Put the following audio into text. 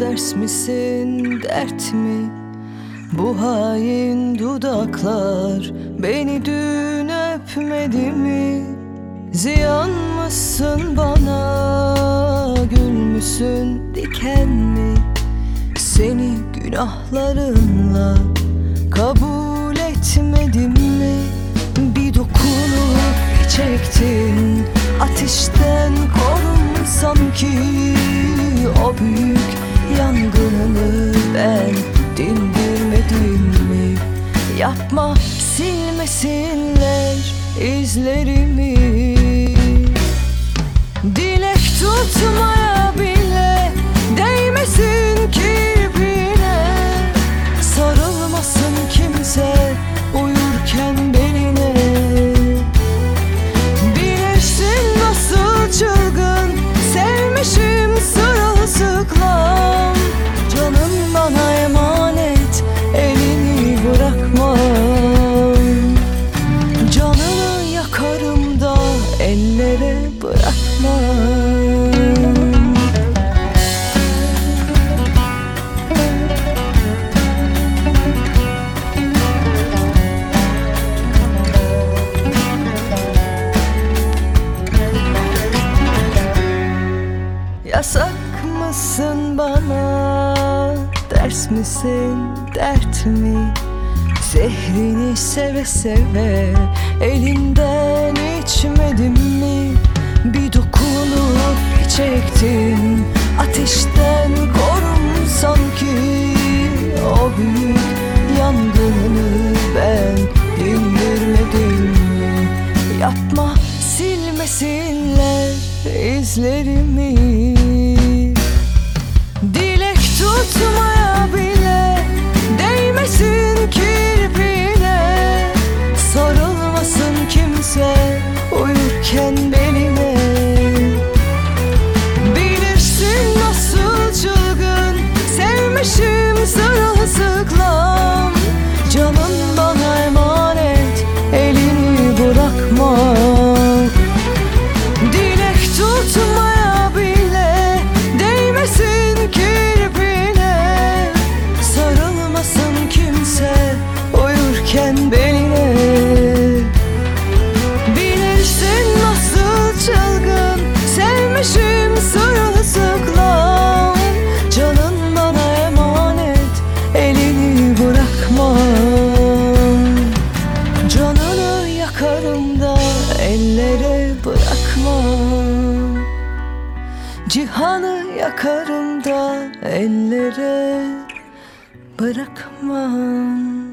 ders misin dert mi? Bu hain dudaklar beni dün öpmedi mi? Ziyan mısın bana gül müsün diken mi? Seni günahlarınla kabul etmedim mi? Bir dokunup çektin ateşten korunsam ki O büyük yangını ben dindirmedim mi? Yapma silmesinler izlerimi Dilek tutmaya Yasak mısın bana? Ders misin dert mi? Zehrini seve seve Elinden içmedim mi? Bir dokunup çektin Ateşten korunsam ki O büyük yangını ben dindirmedim mi? Yapma silmesinler izlerimi Dilek tutmaya ellere bırakmam. Cihanı yakarım da ellere bırakmam